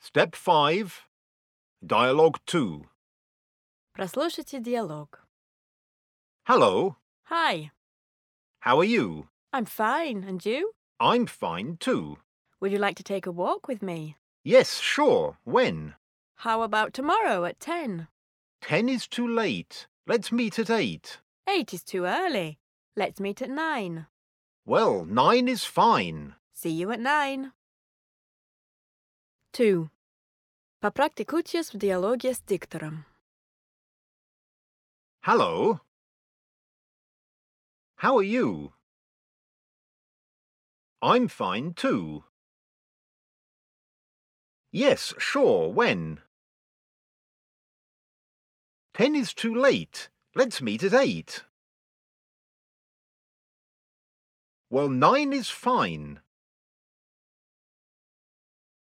Step 5. Dialogue 2. Прослушайте диалог. Hello, Hi, how are you? I'm fine, and you? I'm fine too. Would you like to take a walk with me? Yes, sure. When? How about tomorrow at 10? 10 is too late. Let's meet at 8. 8 is too early. Let's meet at 9. Well, 9 is fine. See you at 9. 2. Попрактикуйтесь в диалоге с диктором. Hello. How are you? I'm fine too. Yes, sure. When? 10 is too late. Let's meet at 8. Well, 9 is fine.